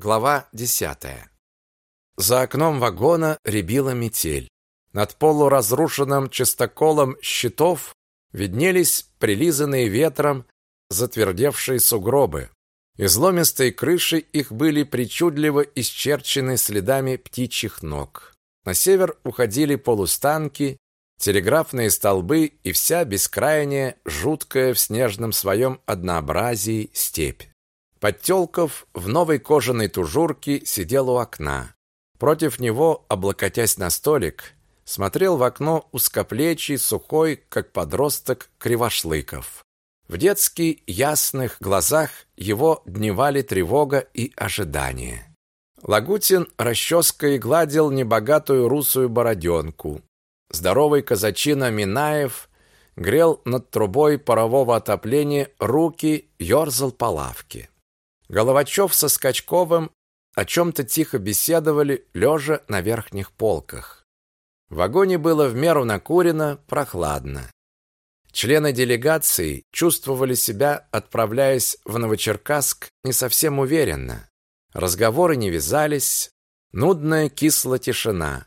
Глава 10. За окном вагона рябила метель. Над полуразрушенным частоколом щитов виднелись прилизанные ветром затвердевшие сугробы. Изломистые крыши их были причудливо исчерчены следами птичьих ног. На север уходили полустанки, телеграфные столбы и вся бескрайняя, жуткая в снежном своем однообразии степь. Подтёлков в новой кожаной тужурке сидел у окна. Против него, облокотясь на столик, смотрел в окно узкоплечий, сухой, как подросток, Кривошлыков. В детски ясных глазах его дневали тревога и ожидание. Лагутин расческой гладил небогатую русую бороденку. Здоровый казачина Минаев грел над трубой парового отопления руки, ерзал по лавке. Головачев со Скачковым о чем-то тихо беседовали, лежа на верхних полках. В вагоне было в меру накурено, прохладно. Члены делегации чувствовали себя, отправляясь в Новочеркасск, не совсем уверенно. Разговоры не вязались, нудная кислая тишина.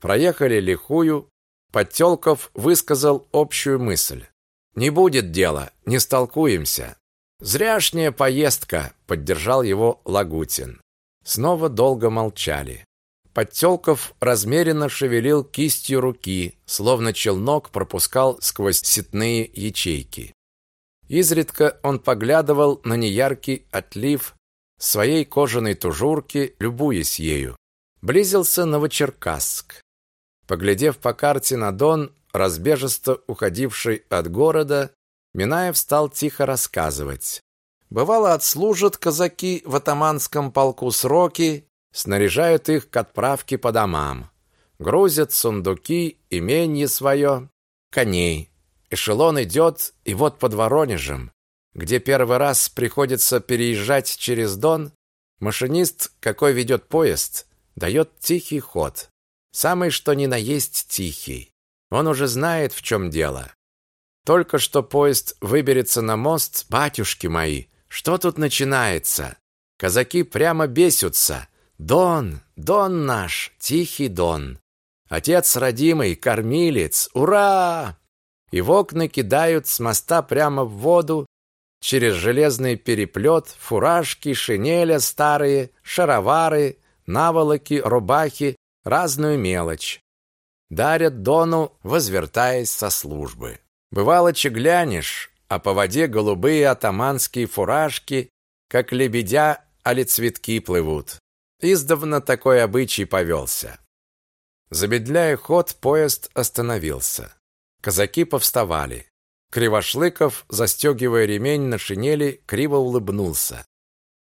Проехали лихую, Подтёлков высказал общую мысль. «Не будет дела, не столкуемся. Зряшняя поездка, поддержал его Лагутин. Снова долго молчали. Подтёлков размеренно шевелил кистью руки, словно челнок пропускал сквозь сетные ячейки. Изредка он поглядывал на неяркий отлив своей кожаной тужурки, любуясь ею. Близился Новочеркасск. Поглядев по карте на Дон, разбежисто уходивший от города, Минаев стал тихо рассказывать. Бывало, отслужат казаки в атаманском полку сроки, снаряжают их к отправке по домам. Грузят сундуки, именье свое, коней. Эшелон идет, и вот под Воронежем, где первый раз приходится переезжать через Дон, машинист, какой ведет поезд, дает тихий ход. Самый что ни на есть тихий. Он уже знает, в чем дело. Только что поезд выберется на мост, батюшки мои, что тут начинается? Казаки прямо бесятся. Дон, Дон наш, тихий Дон. Отец родимый, кормилец, ура! И в окна кидают с моста прямо в воду, через железный переплет, фуражки, шинеля старые, шаровары, наволоки, рубахи, разную мелочь. Дарят Дону, возвертаясь со службы. Бывало, чеглянешь, а по воде голубые атаманские фуражки, как лебедя, али цветки плывут. Издавна такой обычай повелся. Замедляя ход, поезд остановился. Казаки повставали. Кривошлыков, застегивая ремень на шинели, криво улыбнулся.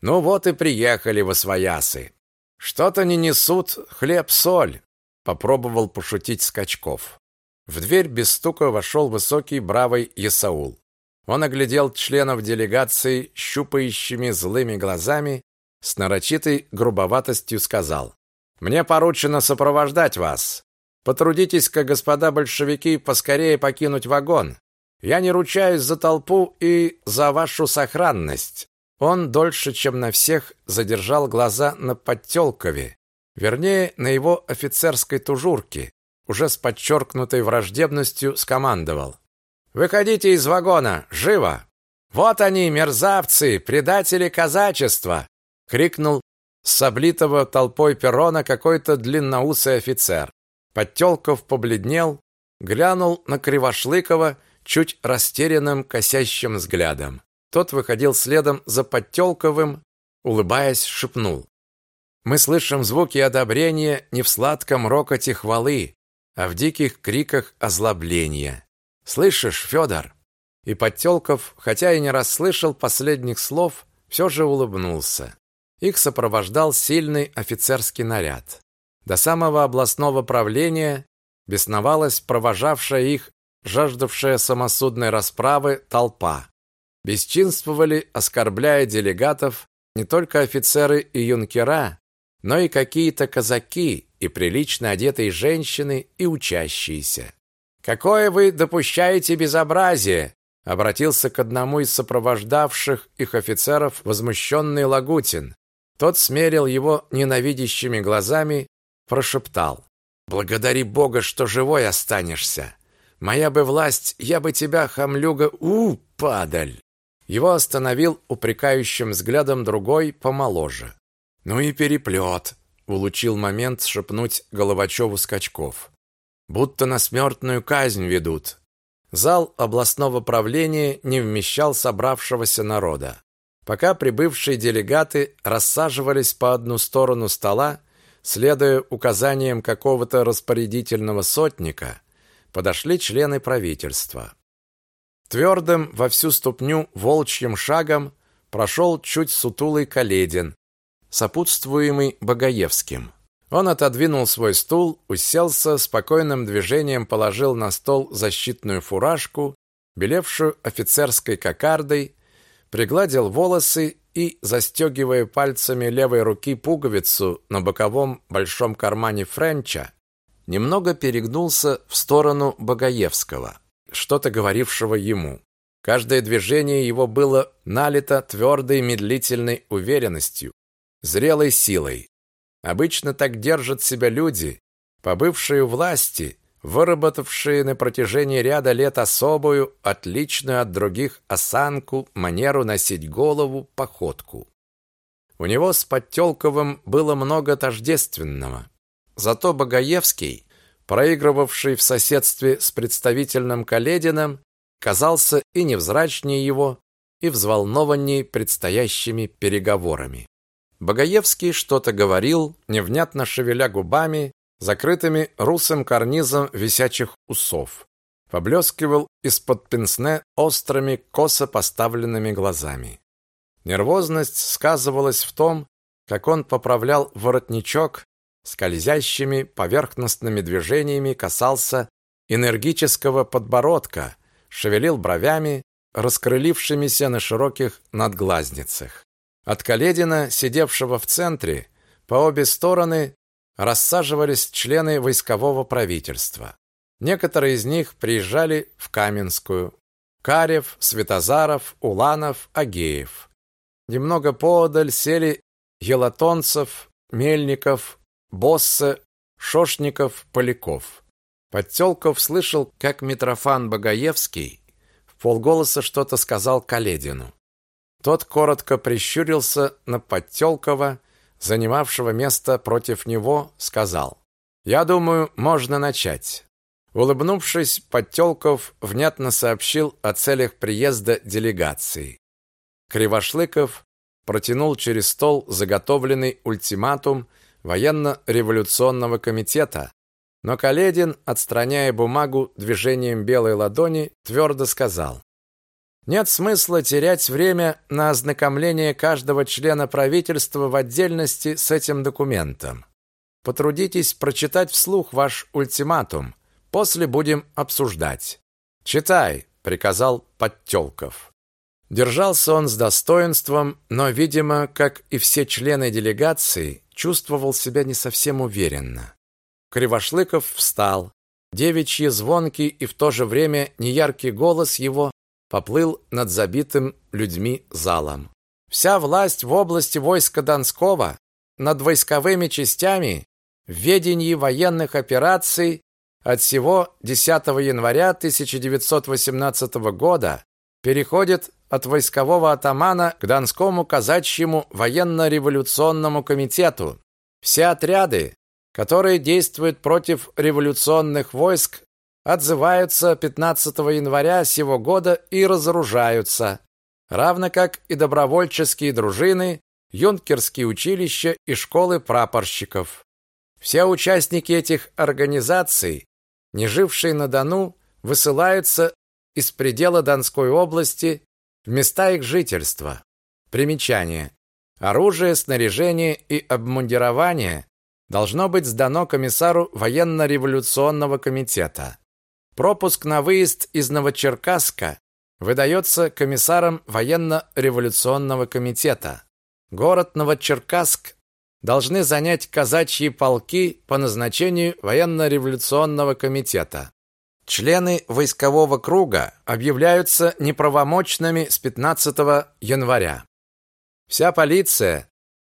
Ну вот и приехали во своясы. Что-то не несут хлеб-соль, попробовал пошутить Скачков. В дверь без стука вошел высокий бравый Исаул. Он оглядел членов делегации щупающими злыми глазами, с нарочитой грубоватостью сказал: "Мне поручено сопровождать вас. Потрудитесь-ка, господа большевики, поскорее покинуть вагон. Я не ручаюсь за толпу и за вашу сохранность". Он дольше, чем на всех, задержал глаза на Подтёлкове, вернее, на его офицерской тужурке, уже с подчеркнутой враждебностью скомандовал: Выходите из вагона, живо! Вот они, мерзавцы, предатели казачества, крикнул с облитого толпой перрона какой-то длинноусый офицер. Подтёлков побледнел, глянул на Кривошлыкова чуть растерянным косящим взглядом. Тот выходил следом за Подтёлковым, улыбаясь, шепнул: "Мы слышим звуки одобрения не в сладком рокоте хвалы, а в диких криках озлобления. Слышишь, Федор? И Подтёлков, хотя и не расслышал последних слов, все же улыбнулся. Их сопровождал сильный офицерский наряд. До самого областного правления бесновалась провожавшая их, жаждавшая самосудной расправы толпа. Бесчинствовали, оскорбляя делегатов, не только офицеры и юнкера, но и какие-то казаки и прилично одетые женщины и учащиеся. Какое вы допускаете безобразие, обратился к одному из сопровождавших их офицеров возмущенный Лагутин. Тот смерил его ненавидящими глазами, прошептал: "Благодари Бога, что живой останешься. Моя бы власть, я бы тебя, хамлюга, у, падаль". Его остановил упрекающим взглядом другой, помоложе. "Ну и переплет», — улучил момент шепнуть Головачеву Скачков. "Будто на смертную казнь ведут". Зал областного правления не вмещал собравшегося народа. Пока прибывшие делегаты рассаживались по одну сторону стола, следуя указаниям какого-то распорядительного сотника, подошли члены правительства. Твердым во всю ступню волчьим шагом прошел чуть сутулый Каледин, сопутствуемый Богоевским. Он отодвинул свой стул, уселся, спокойным движением положил на стол защитную фуражку, белевшую офицерской кокардой, пригладил волосы и, застегивая пальцами левой руки пуговицу на боковом большом кармане френча, немного перегнулся в сторону Богоевского, что-то говорившего ему. Каждое движение его было налито твердой медлительной уверенностью, зрелой силой. Обычно так держат себя люди, побывшие у власти, выработавшие на протяжении ряда лет особую, отличную от других осанку, манеру носить голову, походку. У него с Подтёлковым было много тождественного. Зато Богоевский, проигрывавший в соседстве с представительным Калединым, казался и невзрачнее его, и взволнованнее предстоящими переговорами. Богоевский что-то говорил, невнятно шевеля губами, закрытыми русым карнизом висячих усов. Поблескивал из-под пенсне острыми, косо поставленными глазами. Нервозность сказывалась в том, как он поправлял воротничок, скользящими поверхностными движениями касался энергического подбородка, шевелил бровями, раскрылившимися на широких надглазницах. От Каледина, сидевшего в центре, по обе стороны рассаживались члены войскового правительства. Некоторые из них приезжали в Каменскую. Карев, Светозаров, Уланов, Агеев. Немного поодаль сели Елатонцев, Мельников, Боссе, Шошников, Поляков. Подтёлков слышал, как Митрофан Богоевский в полголоса что-то сказал Каледину. Тот коротко прищурился на Подтёлкова занимавшего место против него, сказал: "Я думаю, можно начать". Улыбнувшись, Подтёлков внятно сообщил о целях приезда делегации. Кривошлыков протянул через стол заготовленный ультиматум военно-революционного комитета, но Каледин, отстраняя бумагу движением белой ладони, твердо сказал: нет смысла терять время на ознакомление каждого члена правительства в отдельности с этим документом. Потрудитесь прочитать вслух ваш ультиматум. После будем обсуждать. Читай, приказал Подтёлков. Держался он с достоинством, но, видимо, как и все члены делегации, чувствовал себя не совсем уверенно. Кривошлыков встал. Девичий звонкий и в то же время неяркий голос его поплыл над забитым людьми залом. Вся власть в области войска Донского над войсковыми частями в ведении военных операций от всего 10 января 1918 года переходит от войскового атамана к Донскому казачьему военно-революционному комитету. Все отряды, которые действуют против революционных войск отзываются 15 января сего года и разоружаются, равно как и добровольческие дружины, юнкерские училища и школы прапорщиков. Все участники этих организаций, не жившие на Дону, высылаются из предела Донской области в места их жительства. Примечание. Оружие, снаряжение и обмундирование должно быть сдано комиссару военно-революционного комитета. Пропуск на выезд из Новочеркасска выдается комиссаром военно-революционного комитета. Город Новочеркасск должны занять казачьи полки по назначению военно-революционного комитета. Члены войскового круга объявляются неправомочными с 15 января. Вся полиция,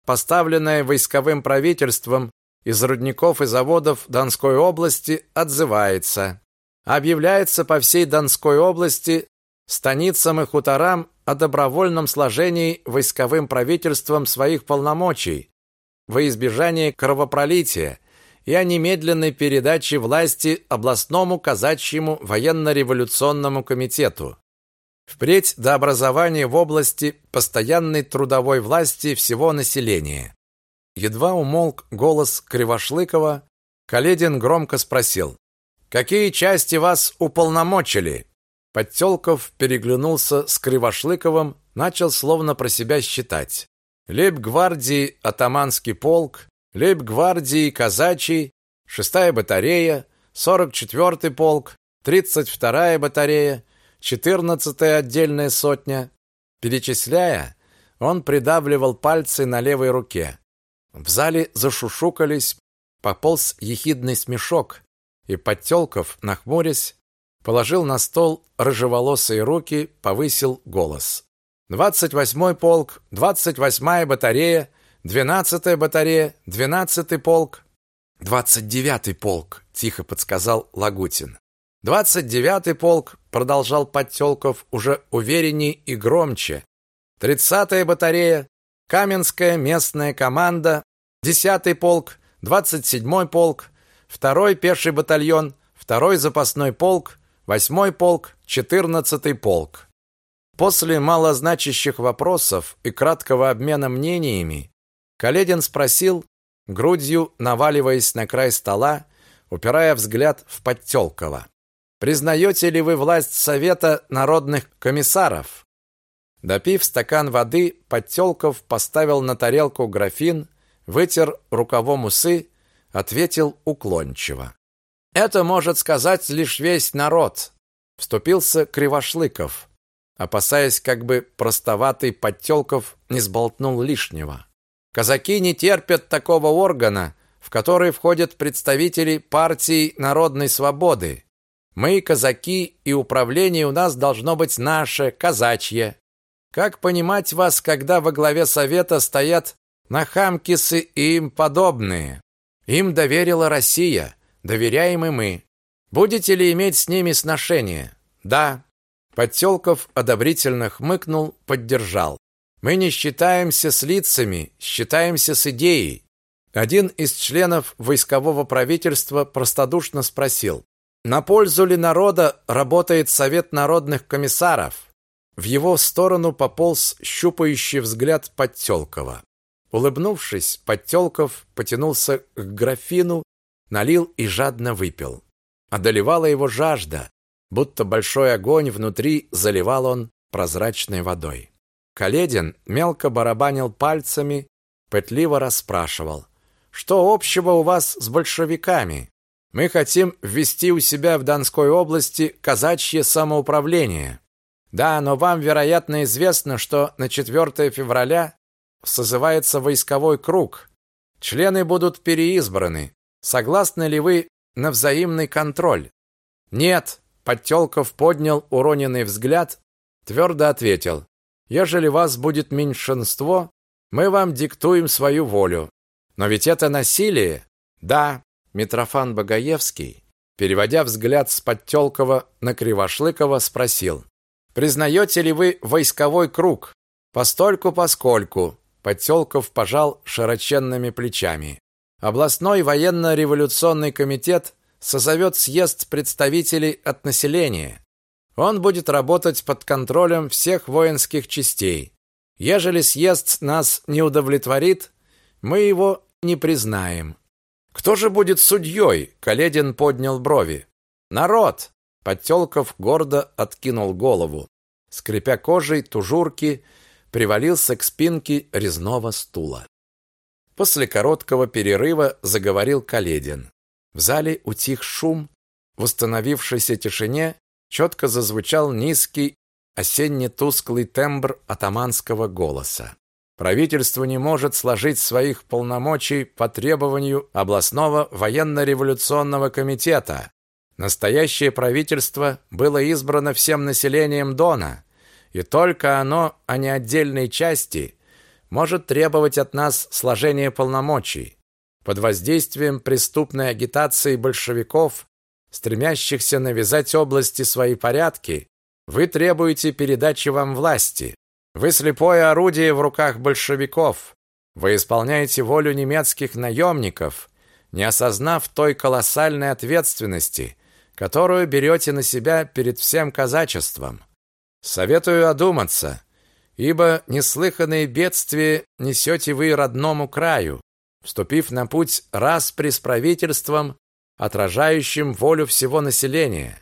поставленная войсковым правительством из рудников и заводов Донской области, отзывается. Объявляется по всей Донской области станицам и хуторам о добровольном сложении войсковым правительством своих полномочий во избежание кровопролития и о немедленной передаче власти областному казачьему военно-революционному комитету. Впредь до образования в области постоянной трудовой власти всего населения. Едва умолк голос Кривошлыкова, Каледин громко спросил: "Какие части вас уполномочили?" Подтёлков переглянулся с Кривошлыковым, начал словно про себя считать. Лейб-гвардии атаманский полк, лейб-гвардии казачий, шестая батарея, сорок четвертый полк, тридцать вторая батарея, четырнадцатая отдельная сотня. Перечисляя, он придавливал пальцы на левой руке. В зале зашушукались, пополз ехидный смешок, и Подтёлков, нахмурясь, положил на стол рыжеволосые руки, повысил голос. «Двадцать восьмой полк, двадцать восьмая батарея, двенадцатая батарея, двенадцатый полк». «Двадцать девятый полк», — тихо подсказал Лагутин. «Двадцать девятый полк», — продолжал Подтёлков уже уверенней и громче. «Тридцатая батарея, Каменская местная команда, десятый полк, двадцать седьмой полк, второй пеший батальон, второй запасной полк, восьмой полк, четырнадцатый полк. После малозначащих вопросов и краткого обмена мнениями Каледин спросил, грудью наваливаясь на край стола, упирая взгляд в Подтёлкова. «Признаете ли вы власть Совета народных комиссаров?» Допив стакан воды, Подтёлков поставил на тарелку графин, вытер рукавом усы, ответил уклончиво. Это может сказать лишь весь народ, вступился Кривошлыков, опасаясь, как бы простоватый Подтёлков не сболтнул лишнего. Казаки не терпят такого органа, в который входят представители партии Народной свободы. Мы казаки, и управление у нас должно быть наше, казачье. Как понимать вас, когда во главе совета стоят нахамкисы и им подобные? Им доверила Россия доверяем и мы. Будете ли иметь с ними сношение? Да. Подтёлков одобрительно хмыкнул, поддержал. Мы не считаемся с лицами, считаемся с идеей. Один из членов войскового правительства простодушно спросил: "На пользу ли народа работает Совет народных комиссаров?" В его сторону пополз щупающий взгляд Подтёлкова. Улыбнувшись, Подтёлков потянулся к графину налил и жадно выпил. Одолевала его жажда, будто большой огонь внутри заливал он прозрачной водой. Каледин мелко барабанил пальцами, пытливо расспрашивал: "Что общего у вас с большевиками? Мы хотим ввести у себя в Донской области казачье самоуправление. Да, но вам, вероятно, известно, что на 4 февраля созывается войсковой круг. Члены будут переизбраны. Согласны ли вы на взаимный контроль? Нет, Подтёлков поднял уроненный взгляд, твердо ответил: "Ежели вас будет меньшинство, мы вам диктуем свою волю. Но ведь это насилие". Да, Митрофан Богоевский, переводя взгляд с Подтёлкова на Кривошлыкова, спросил: "Признаете ли вы войсковой круг?" Постольку поскольку Подтёлков пожал широченными плечами. Областной военно-революционный комитет созовет съезд представителей от населения. Он будет работать под контролем всех воинских частей. Ежели съезд нас не удовлетворит, мы его не признаем. Кто же будет судьей? Каледин поднял брови. Народ. Подтёлков гордо откинул голову, скрипя кожей тужурки, привалился к спинке резного стула. После короткого перерыва заговорил Каледин. В зале утих шум, в установившейся тишине четко зазвучал низкий осенне-тусклый тембр атаманского голоса. Правительство не может сложить своих полномочий по требованию областного военно-революционного комитета. Настоящее правительство было избрано всем населением Дона, и только оно, а не отдельные части, может требовать от нас сложения полномочий. Под воздействием преступной агитации большевиков, стремящихся навязать области свои порядки, вы требуете передачи вам власти. Вы слепое орудие в руках большевиков. Вы исполняете волю немецких наемников, не осознав той колоссальной ответственности, которую берете на себя перед всем казачеством. Советую одуматься, ибо неслыханные бедствия несете вы родному краю, вступив на путь распри с правительством, отражающим волю всего населения.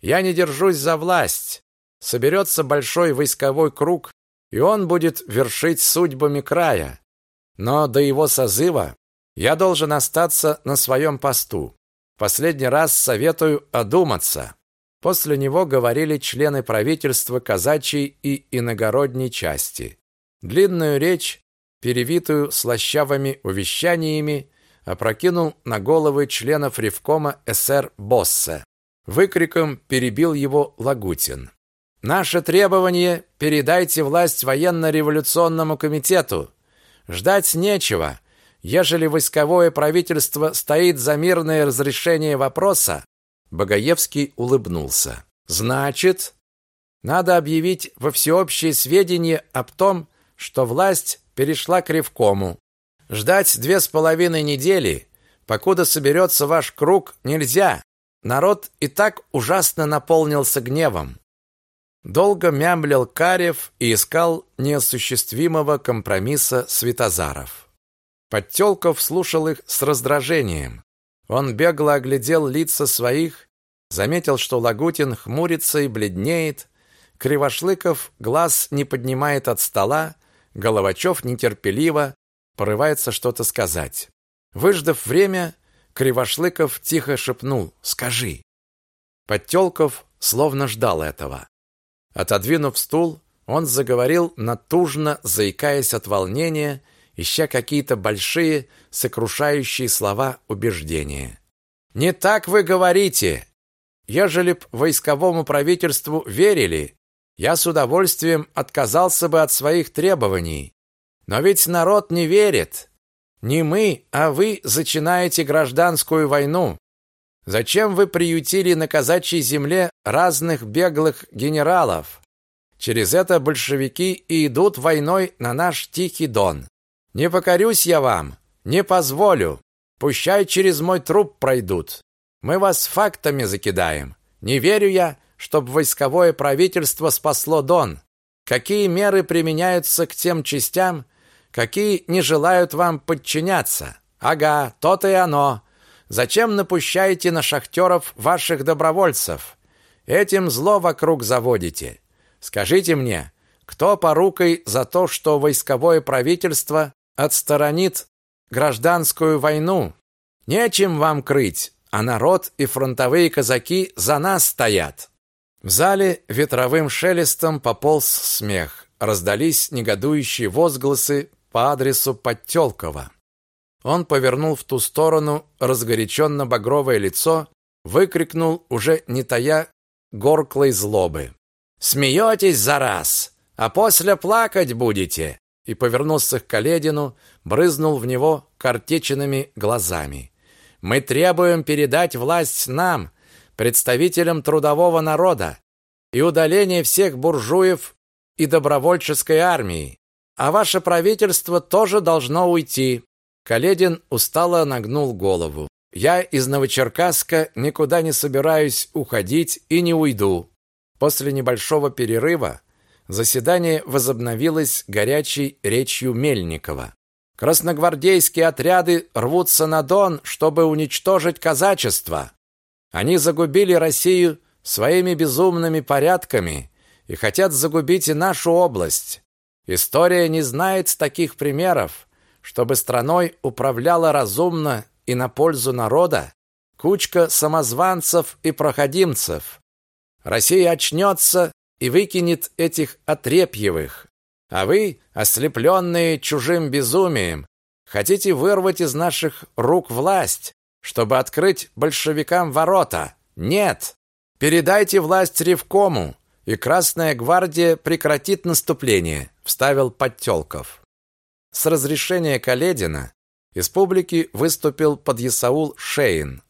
Я не держусь за власть. Соберется большой войсковой круг, и он будет вершить судьбами края. Но до его созыва я должен остаться на своем посту. Последний раз советую одуматься. После него говорили члены правительства казачьей и иногородней части. Длинную речь, перевитую слащавыми увещаниями, опрокинул на головы членов Ревкома СР Боссе. Выкриком перебил его Лагутин. Наше требование передайте власть военно-революционному комитету. Ждать нечего. Ежели войсковое правительство стоит за мирное разрешение вопроса, Богоевский улыбнулся. Значит, надо объявить во всеобщее сведение об том, что власть перешла к Ревкому. Ждать две с половиной недели, покуда соберется ваш круг, нельзя. Народ и так ужасно наполнился гневом. Долго мямлил Карев и искал неосуществимого компромисса Светозаров. Подтелков слушал их с раздражением. Он бегло оглядел лица своих, заметил, что Лагутин хмурится и бледнеет, Кривошлыков глаз не поднимает от стола, Головачев нетерпеливо порывается что-то сказать. Выждав время, Кривошлыков тихо шепнул «Скажи». Подтелков словно ждал этого. Отодвинув стул, он заговорил натужно, заикаясь от волнения, ища какие-то большие, сокрушающие слова убеждения. «Не так вы говорите! Ежели б войсковому правительству верили, я с удовольствием отказался бы от своих требований. Но ведь народ не верит. Не мы, а вы зачинаете гражданскую войну. Зачем вы приютили на казачьей земле разных беглых генералов? Через это большевики и идут войной на наш Тихий Дон. Не покорюсь я вам, не позволю. Пущай через мой труп пройдут. Мы вас фактами закидаем. Не верю я, чтоб войсковое правительство спасло Дон. Какие меры применяются к тем частям, какие не желают вам подчиняться? Ага, то-то и оно. Зачем напущаете на шахтеров ваших добровольцев? Этим зло вокруг заводите. Скажите мне, кто порукой за то, что войсковое правительство отсторонит гражданскую войну? Нечем вам крыть, а народ и фронтовые казаки за нас стоят. В зале ветровым шелестом пополз смех. Раздались негодующие возгласы по адресу Подтелкова. Он повернул в ту сторону разгоряченно-багровое лицо, выкрикнул, уже не тая горклой злобы. «Смеетесь за раз, а после плакать будете!» И повернулся к Каледину, брызнул в него картеченными глазами. «Мы требуем передать власть нам, представителям трудового народа, и удаление всех буржуев и добровольческой армии. А ваше правительство тоже должно уйти. Каледин устало нагнул голову. Я из Новочеркасска никуда не собираюсь уходить и не уйду. После небольшого перерыва заседание возобновилось горячей речью Мельникова. Красногвардейские отряды рвутся на Дон, чтобы уничтожить казачество. Они загубили Россию своими безумными порядками и хотят загубить и нашу область. История не знает таких примеров, чтобы страной управляла разумно и на пользу народа кучка самозванцев и проходимцев. Россия очнется и выкинет этих отрепьевых. А вы, ослепленные чужим безумием, хотите вырвать из наших рук власть, чтобы открыть большевикам ворота. Нет! Передайте власть Ревкому, и Красная гвардия прекратит наступление, вставил Подтёлков. с разрешения Каледина из публики выступил подъясаул Шейн,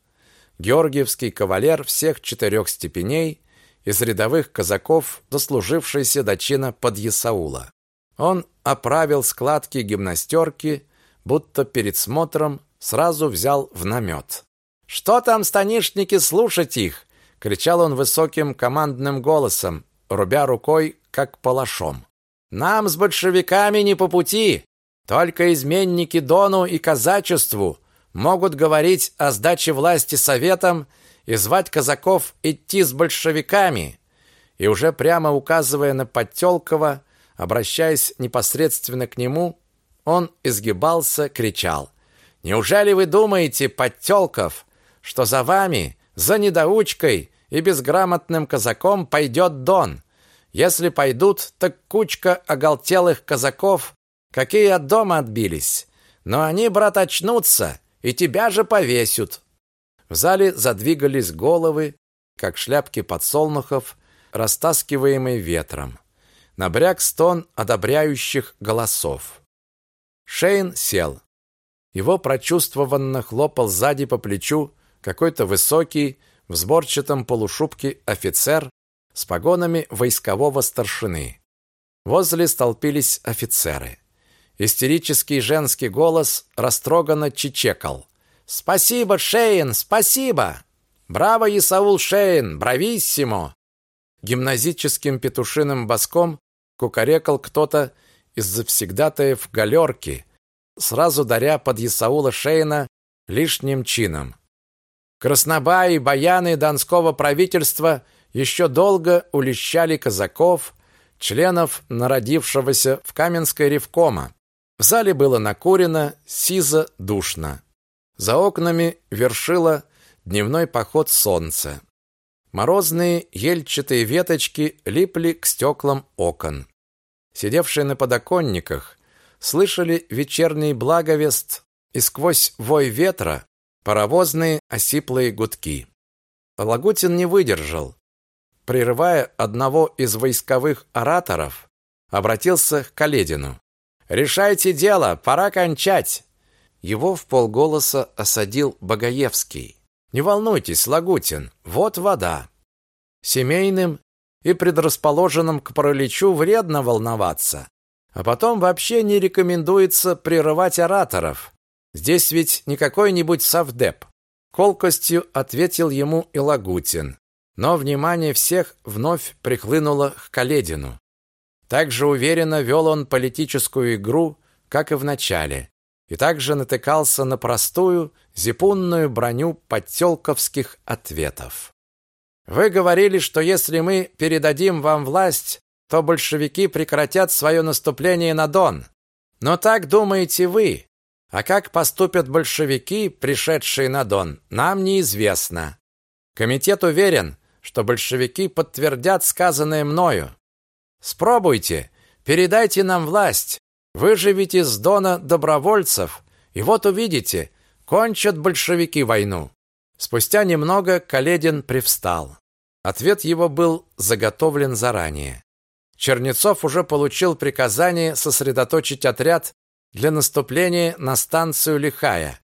георгиевский кавалер всех четырех степеней, из рядовых казаков, дослужившийся до чина подъясаула. Он оправил складки гимнастерки, будто перед смотром сразу взял в намет. «Что там, станишники, слушать их?» — кричал он высоким командным голосом, рубя рукой, как палашом. «Нам с большевиками не по пути. Только изменники Дону и казачеству могут говорить о сдаче власти советам и звать казаков идти с большевиками». И уже прямо указывая на Подтёлкова, обращаясь непосредственно к нему, он изгибался, кричал. «Неужели вы думаете, Подтёлков, что за вами, за недоучкой и безграмотным казаком пойдет Дон. Если пойдут, так кучка оголтелых казаков, какие от дома отбились. Но они, брат, очнутся, и тебя же повесят. В зале задвигались головы, как шляпки подсолнухов, растаскиваемые ветром. Набряк стон одобряющих голосов. Шейн сел. Его прочувствованно хлопал сзади по плечу какой-то высокий, в сборчатом полушубке офицер с погонами войскового старшины. Возле столпились офицеры. Истерический женский голос растроганно чечекал. «Спасибо, Шейн, спасибо! Браво, Исаул Шейн, брависсимо!» Гимназическим петушиным боском кукарекал кто-то из завсегдатаев галерки, сразу даря под Исаула Шейна лишним чином. Краснобаи, баяны Донского правительства еще долго улещали казаков, членов народившегося в Каменской ревкома. В зале было накурено, сизо, душно. За окнами вершило дневной поход солнца. Морозные ельчатые веточки липли к стеклам окон. Сидевшие на подоконниках слышали вечерний благовест, и сквозь вой ветра паровозные осиплые гудки. Лагутин не выдержал. Прерывая одного из войсковых ораторов, обратился к Каледину. «Решайте дело, пора кончать!» Его в полголоса осадил Богоевский. «Не волнуйтесь, Лагутин, вот вода». Семейным и предрасположенным к параличу вредно волноваться. А потом вообще не рекомендуется прерывать ораторов. Здесь ведь не какой-нибудь совдеп. Колкостью ответил ему и Лагутин. Но внимание всех вновь прихлынуло к Каледину. Так же уверенно вел он политическую игру, как и в начале, и также натыкался на простую, зипунную броню подтёлковских ответов. Вы говорили, что если мы передадим вам власть, то большевики прекратят свое наступление на Дон. Но так думаете вы, а как поступят большевики, пришедшие на Дон, нам неизвестно. Комитет уверен, что большевики подтвердят сказанное мною. Спробуйте, передайте нам власть, выживите с Дона добровольцев, и вот увидите, кончат большевики войну. Спустя немного Каледин привстал. Ответ его был заготовлен заранее. Чернецов уже получил приказание сосредоточить отряд для наступления на станцию Лихая.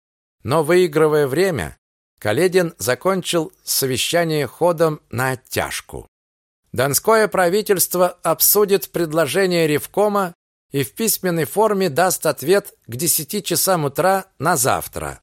Но выигрывая время, Каледин закончил совещание ходом на оттяжку. Донское правительство обсудит предложение Ревкома и в письменной форме даст ответ к 10 часам утра на завтра.